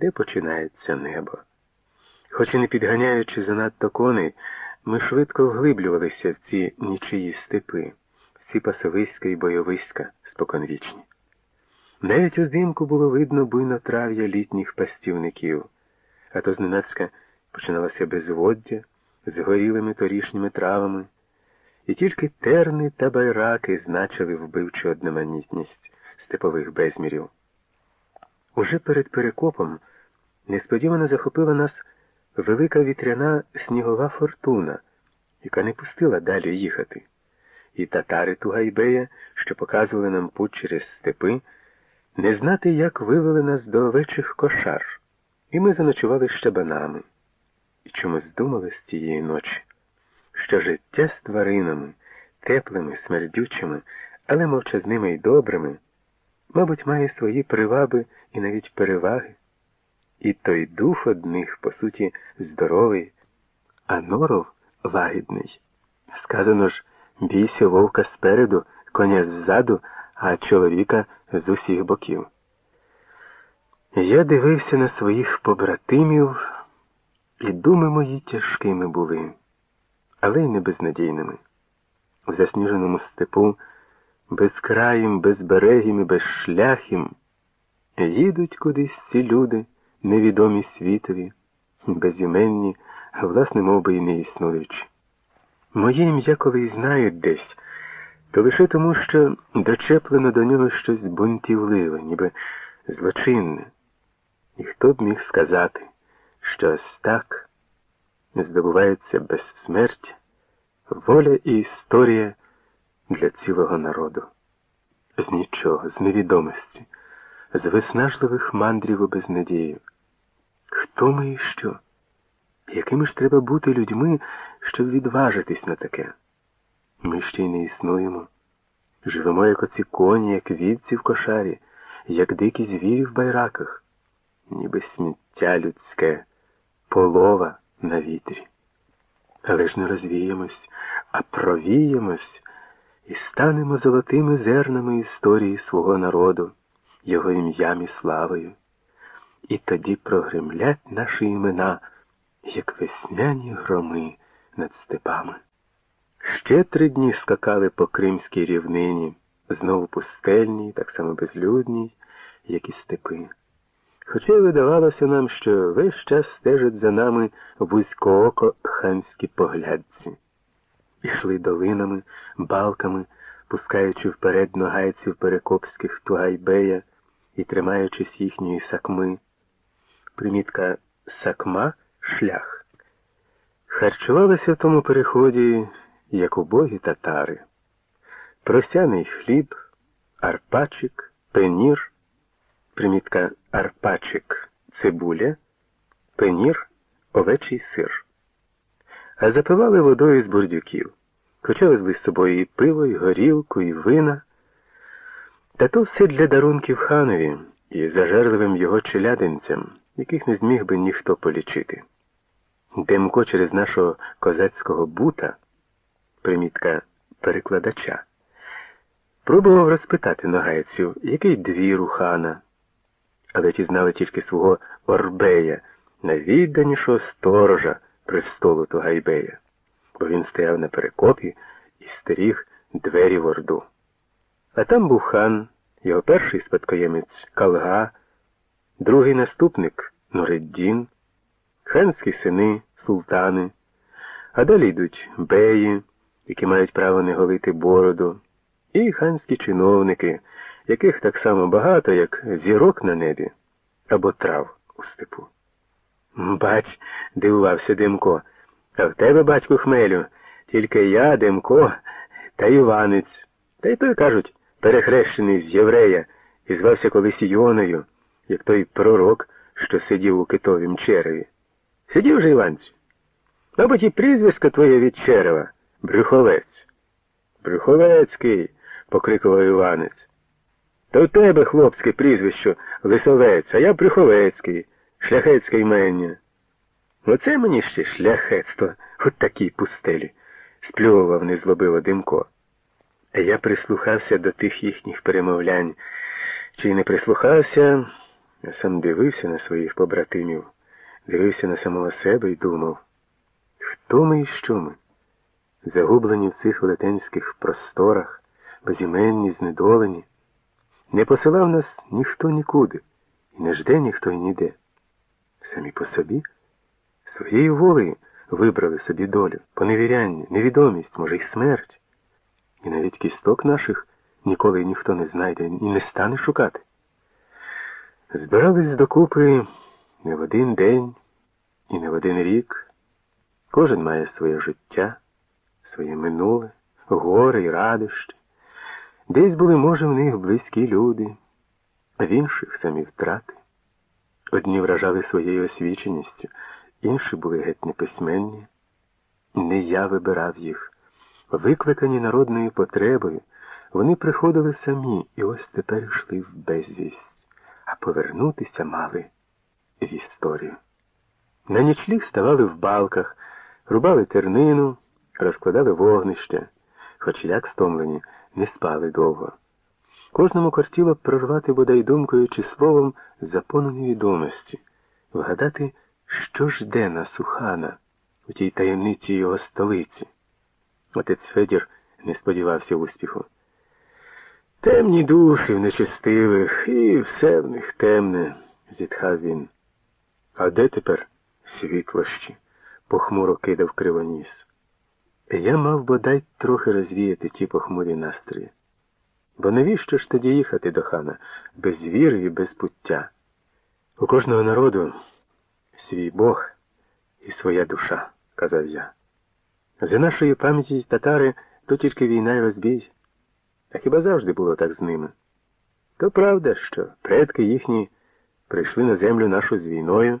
де починається небо. Хоч і не підганяючи занадто коней, ми швидко вглиблювалися в ці нічиї степи, в ці пасовиська і бойовиська споконвічні. Навіть узимку було видно буйно трав'я літніх пастівників, а то зненацька починалося безводдя з горілими торішніми травами, і тільки терни та байраки значили вбивчу одноманітність степових безмірів. Уже перед перекопом несподівано захопила нас велика вітряна снігова фортуна, яка не пустила далі їхати. І татари Тугайбея, що показували нам путь через степи, не знати, як вивели нас до овечих кошар, і ми заночували щабанами. І чомусь думали з тієї ночі, що життя з тваринами, теплими, смердючими, але мовчазними і добрими, мабуть, має свої приваби і навіть переваги. І той дух одних, по суті, здоровий, а норов лагідний. Сказано ж, бійся вовка спереду, коня ззаду, а чоловіка з усіх боків. Я дивився на своїх побратимів, і думи мої тяжкими були, але й не безнадійними. В засніженому степу, безкраїм, безберегім і безшляхім, їдуть кудись ці люди невідомі світові, безіменні, а власне мов би, і не існуючі. Моє ім'я коли й знають десь, то лише тому, що дочеплено до нього щось бунтівливе, ніби злочинне. І хто б міг сказати, що ось так здобувається безсмертя, воля і історія для цілого народу. З нічого, з невідомості, з виснажливих мандрів у безнадію. Хто ми і що? Якими ж треба бути людьми, щоб відважитись на таке? Ми ще й не існуємо. Живемо, як оці коні, як вівці в кошарі, як дикі звірі в байраках, ніби сміття людське, полова на вітрі. Але ж не розвіємось, а провіємось і станемо золотими зернами історії свого народу, його ім'ям і славою. І тоді прогремлять наші імена, як весняні громи над степами. Ще три дні скакали по кримській рівнині, знову пустельній, так само безлюдній, як і степи. Хоча й видавалося нам, що весь час стежать за нами вузькооко ханські поглядці. Ішли долинами, балками, пускаючи вперед ногайців перекопських тугайбея і тримаючись їхньої сакми. Примітка сакма шлях. Харчувалися в тому переході, як убогі татари. Просяний хліб, арпачик, пенір, примітка арпачик цибуля, пенір овечий сир. А запивали водою з бурдюків, везли з собою і пиво, і горілку, і вина. Та то все для дарунків ханові і зажерливим його челядинцям яких не зміг би ніхто полічити. Демко через нашого козацького бута, примітка перекладача, пробував розпитати ногайцю, який двір у хана, але ті знали тільки свого Орбея, найвідданішого сторожа престолу Тугайбея, бо він стояв на перекопі і стеріг двері в Орду. А там був хан, його перший спадкоємець Калга. Другий наступник Нуреддін, ханські сини, султани, а далі йдуть беї, які мають право не голити бороду, і ханські чиновники, яких так само багато, як зірок на небі або трав у степу. Бач, дивувався Демко, а в тебе, батьку хмелю, тільки я, Демко та Іванець. Та й той кажуть, перехрещений з єврея і звався колись Йоною як той пророк, що сидів у китовім череві. Сидів же, Іванцю? Мабуть, і прізвисько твоє від черева, Брюховець. Брюховецький, покрикував Іванець. То в тебе, хлопське прізвище, Лисовець, а я Брюховецький, шляхетське імення. Оце мені ще шляхетство, от такій пустелі, сплював незлобиво Димко. А я прислухався до тих їхніх перемовлянь, чи не прислухався. Я сам дивився на своїх побратимів, дивився на самого себе і думав, хто ми і що ми? Загублені в цих велетенських просторах, безіменні, знедолені. Не посилав нас ніхто нікуди, і не жде ніхто й ніде. Самі по собі, своєю волею вибрали собі долю, поневіряння, невідомість, може, й смерть. І навіть кісток наших ніколи ніхто не знайде і не стане шукати. Збирались докупи не в один день і не в один рік. Кожен має своє життя, своє минуле, горе і радощі. Десь були, може, в них близькі люди, а в інших самі втрати. Одні вражали своєю освіченістю, інші були геть неписьменні. Не я вибирав їх. Викликані народною потребою, вони приходили самі і ось тепер йшли в безвість, а повернутися мали в історію. На нічліг ставали в балках, рубали тернину, розкладали вогнище, хоч як стомлені, не спали довго. Кожному кортіло прорвати бодай думкою чи словом запону невідомості, вгадати, що жде нас у хана у тій таємниці його столиці. Отець Федір не сподівався успіху. Темні душі в нечестивих, і все в них темне, зітхав він. А де тепер світлощі? похмуро кидав кривоніс. Я мав бодай трохи розвіяти ті похмурі настрої. Бо навіщо ж тоді їхати до хана без віри і без пуття? У кожного народу свій Бог і своя душа, казав я. За нашої пам'яті татари то тільки війна й розбій. А хіба завжди було так з ними? То правда, що предки їхні прийшли на землю нашу з війною.